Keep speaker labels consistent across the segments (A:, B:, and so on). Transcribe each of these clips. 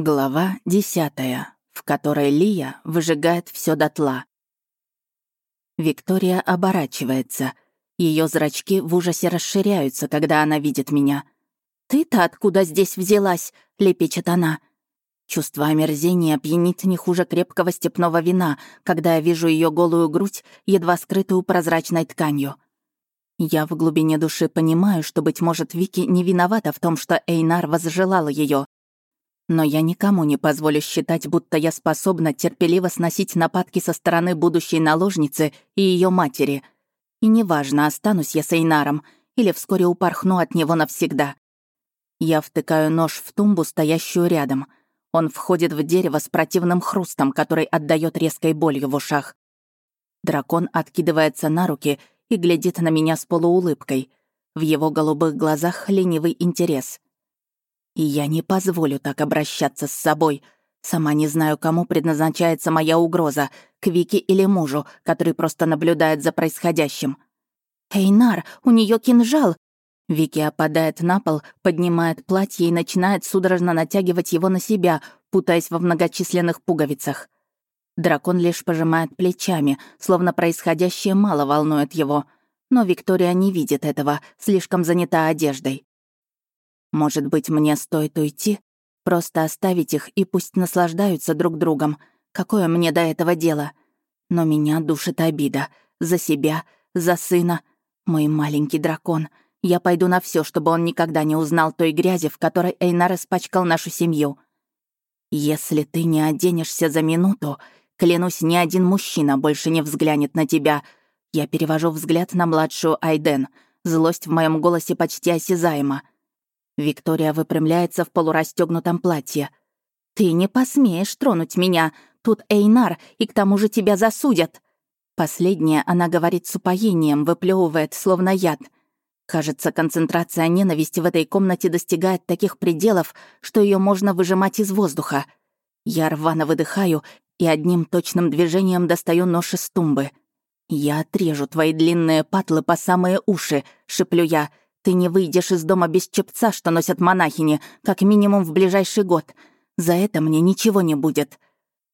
A: Глава десятая, в которой Лия выжигает все дотла. Виктория оборачивается. Ее зрачки в ужасе расширяются, когда она видит меня. «Ты-то откуда здесь взялась?» — лепечет она. Чувство омерзения пьянит не хуже крепкого степного вина, когда я вижу ее голую грудь, едва скрытую прозрачной тканью. Я в глубине души понимаю, что, быть может, Вики не виновата в том, что Эйнар возжелал ее, но я никому не позволю считать, будто я способна терпеливо сносить нападки со стороны будущей наложницы и ее матери. И неважно, останусь я с Эйнаром или вскоре упорхну от него навсегда. Я втыкаю нож в тумбу, стоящую рядом. Он входит в дерево с противным хрустом, который отдает резкой болью в ушах. Дракон откидывается на руки и глядит на меня с полуулыбкой. В его голубых глазах ленивый интерес — и я не позволю так обращаться с собой. Сама не знаю, кому предназначается моя угроза, к Вике или мужу, который просто наблюдает за происходящим. «Эйнар, у нее кинжал!» Вики опадает на пол, поднимает платье и начинает судорожно натягивать его на себя, путаясь во многочисленных пуговицах. Дракон лишь пожимает плечами, словно происходящее мало волнует его. Но Виктория не видит этого, слишком занята одеждой. Может быть, мне стоит уйти? Просто оставить их и пусть наслаждаются друг другом. Какое мне до этого дело? Но меня душит обида. За себя, за сына. Мой маленький дракон. Я пойду на все, чтобы он никогда не узнал той грязи, в которой Эйнар испачкал нашу семью. Если ты не оденешься за минуту, клянусь, ни один мужчина больше не взглянет на тебя. Я перевожу взгляд на младшую Айден. Злость в моем голосе почти осязаема. Виктория выпрямляется в полурастегнутом платье. «Ты не посмеешь тронуть меня. Тут Эйнар, и к тому же тебя засудят». Последнее она говорит с упоением, выплевывает, словно яд. Кажется, концентрация ненависти в этой комнате достигает таких пределов, что ее можно выжимать из воздуха. Я рвано выдыхаю и одним точным движением достаю нож из тумбы. «Я отрежу твои длинные патлы по самые уши», — шеплю я, — ты не выйдешь из дома без чепца, что носят монахини, как минимум в ближайший год. За это мне ничего не будет».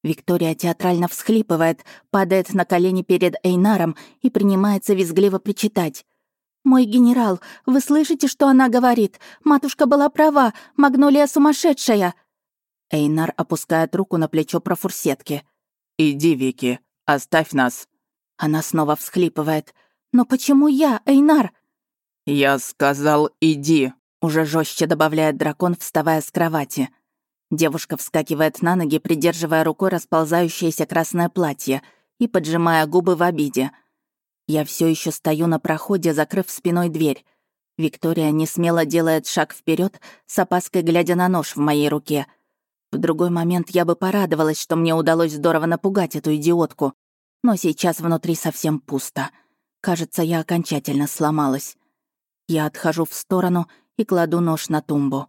A: Виктория театрально всхлипывает, падает на колени перед Эйнаром и принимается визгливо причитать. «Мой генерал, вы слышите, что она говорит? Матушка была права, Магнолия сумасшедшая!» Эйнар опускает руку на плечо профурсетки.
B: «Иди, Вики, оставь нас».
A: Она снова всхлипывает. «Но почему я, Эйнар?»
B: «Я сказал, иди», —
A: уже жестче добавляет дракон, вставая с кровати. Девушка вскакивает на ноги, придерживая рукой расползающееся красное платье и поджимая губы в обиде. Я все еще стою на проходе, закрыв спиной дверь. Виктория не смело делает шаг вперед, с опаской глядя на нож в моей руке. В другой момент я бы порадовалась, что мне удалось здорово напугать эту идиотку. Но сейчас внутри совсем пусто. Кажется, я окончательно сломалась. Я отхожу в сторону и кладу нож на тумбу.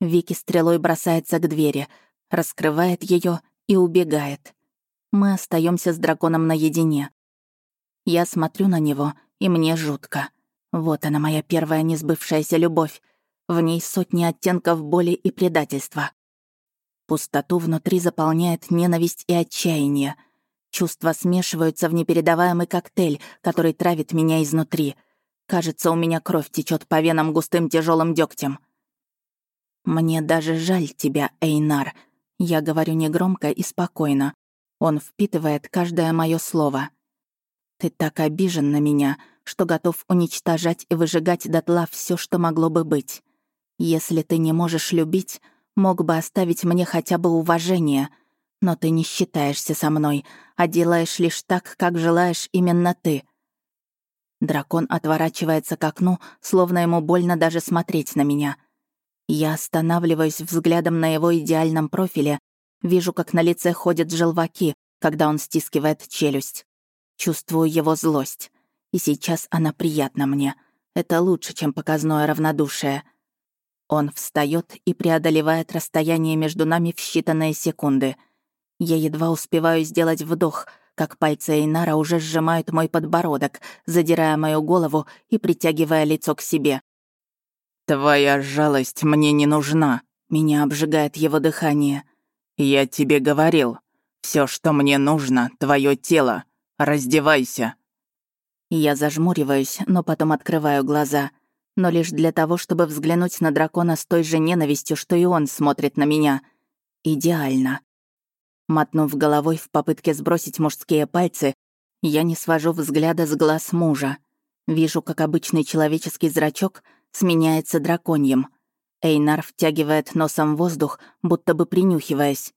A: Вики стрелой бросается к двери, раскрывает ее и убегает. Мы остаемся с драконом наедине. Я смотрю на него, и мне жутко. Вот она, моя первая несбывшаяся любовь. В ней сотни оттенков боли и предательства. Пустоту внутри заполняет ненависть и отчаяние. Чувства смешиваются в непередаваемый коктейль, который травит меня изнутри — Кажется, у меня кровь течет по венам густым тяжелым дегтем. Мне даже жаль тебя, Эйнар. Я говорю негромко и спокойно. Он впитывает каждое мое слово. Ты так обижен на меня, что готов уничтожать и выжигать дотла все, что могло бы быть. Если ты не можешь любить, мог бы оставить мне хотя бы уважение. Но ты не считаешься со мной, а делаешь лишь так, как желаешь именно ты — Дракон отворачивается к окну, словно ему больно даже смотреть на меня. Я останавливаюсь взглядом на его идеальном профиле, вижу, как на лице ходят желваки, когда он стискивает челюсть. Чувствую его злость. И сейчас она приятна мне. Это лучше, чем показное равнодушие. Он встает и преодолевает расстояние между нами в считанные секунды. Я едва успеваю сделать вдох — как пальцы Эйнара уже сжимают мой подбородок, задирая мою голову и притягивая лицо к себе.
B: «Твоя жалость мне не нужна», —
A: меня обжигает его дыхание.
B: «Я тебе говорил, все, что мне нужно, твое тело. Раздевайся».
A: Я зажмуриваюсь, но потом открываю глаза. Но лишь для того, чтобы взглянуть на дракона с той же ненавистью, что и он смотрит на меня. Идеально. Мотнув головой в попытке сбросить мужские пальцы, я не свожу взгляда с глаз мужа. Вижу, как обычный человеческий зрачок сменяется драконьем. Эйнар втягивает носом воздух, будто бы принюхиваясь.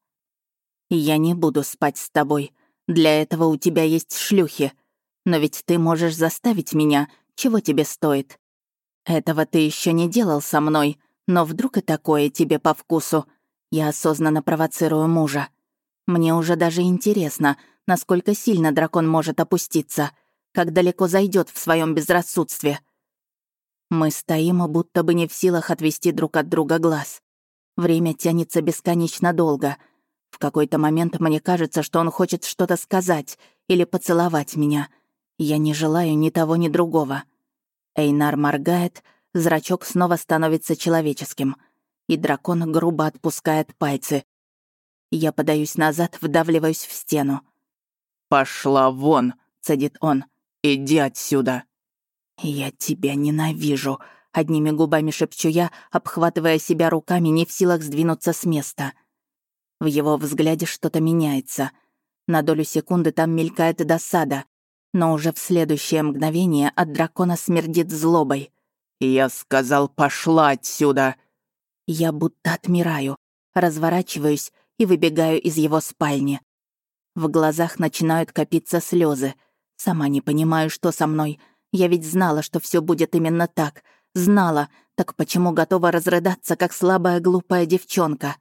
A: «Я не буду спать с тобой. Для этого у тебя есть шлюхи. Но ведь ты можешь заставить меня, чего тебе стоит. Этого ты еще не делал со мной, но вдруг и такое тебе по вкусу. Я осознанно провоцирую мужа. Мне уже даже интересно, насколько сильно дракон может опуститься, как далеко зайдет в своем безрассудстве. Мы стоим, будто бы не в силах отвести друг от друга глаз. Время тянется бесконечно долго. В какой-то момент мне кажется, что он хочет что-то сказать или поцеловать меня. Я не желаю ни того, ни другого. Эйнар моргает, зрачок снова становится человеческим, и дракон грубо отпускает пальцы, я подаюсь назад, вдавливаюсь в стену.
B: «Пошла вон!» — цедит он. «Иди отсюда!»
A: «Я тебя ненавижу!» — одними губами шепчу я, обхватывая себя руками, не в силах сдвинуться с места. В его взгляде что-то меняется. На долю секунды там мелькает досада, но уже в следующее мгновение от дракона смердит злобой.
B: «Я сказал, пошла отсюда!»
A: Я будто отмираю, разворачиваюсь и выбегаю из его спальни. В глазах начинают копиться слезы. Сама не понимаю, что со мной. Я ведь знала, что все будет именно так. Знала, так почему готова разрыдаться, как слабая глупая девчонка?»